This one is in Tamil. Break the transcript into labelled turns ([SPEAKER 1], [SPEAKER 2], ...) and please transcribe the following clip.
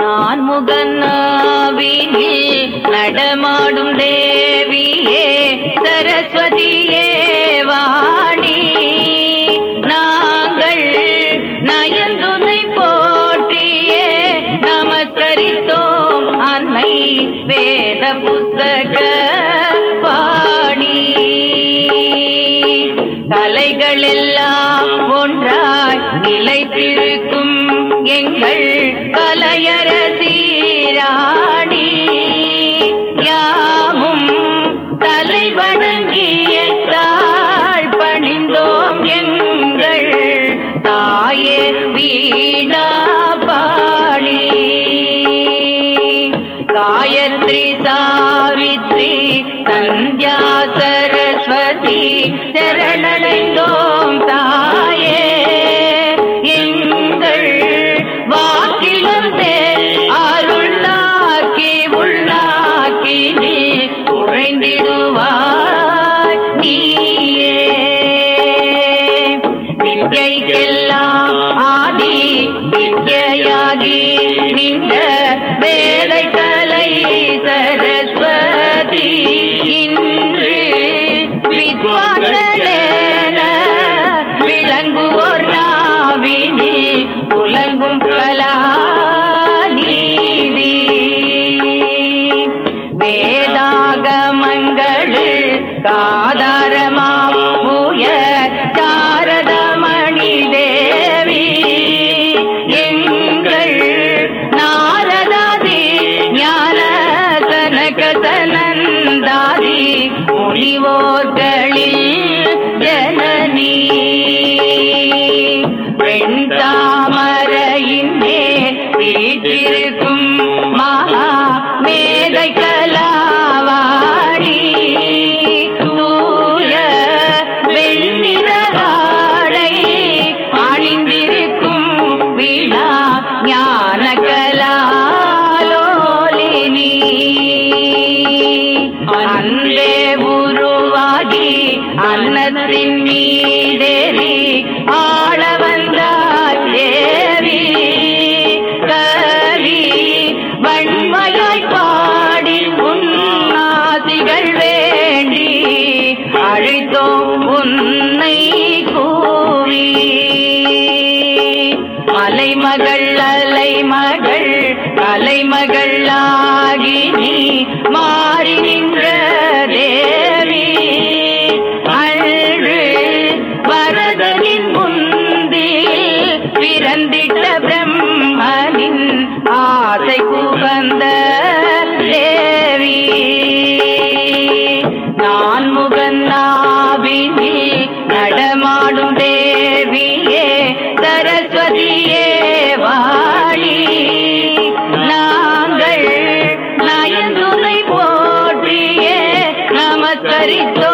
[SPEAKER 1] நான் முகநாவினில் நடமாடும் தேவியே சரஸ்வதியே வாணி. நாங்கள் நயந்துனை போற்றியே நமஸ்கரித்தோம் அன்னை வேத புத்தக பாணி. கலைகள் ஒன்றாய் நிலைத்திரு எங்கள் கலையர சீராடி யாமும் தலை வணங்கிய தாழ் பணிந்தோம் எங்கள் தாயே வீணா பாணி காயத்ரி சாவித்ரி சந்தியா சரஸ்வதி சரணடைந்தோம் வித்யாகி நின்ற வேலை கலை சரஸ்வதி. இன்று வித்வாசனேன விளங்குவோர் நாவினி புலங்கும் கலா நீதி வேதாகமங்கள் முனிவோர்களில் ஜனனி. பெண் தாமரையின் மேல் வீற்றிருக்கும் மகா மேதை கலாவாடி தூய வெண்ணிறகாடை அணிந்திருக்கும் விழா ஞான கலாலோலினி அன்பே அன்னத்தின் மீதேறி ஆள வந்தார் தேவி. கவி வன்மையாய் பாடி உன்னாசிகள் வேண்டி அழைத்தோம் உன்னை கூவி. மலைமகள் அலைமகள் கலைமகள் ஆகி நீ மாறி நின்ற சரஸ்வதியே வாழி நாங்கள் நயந்துரை போற்றியே நமஸ்கரித்தோம்.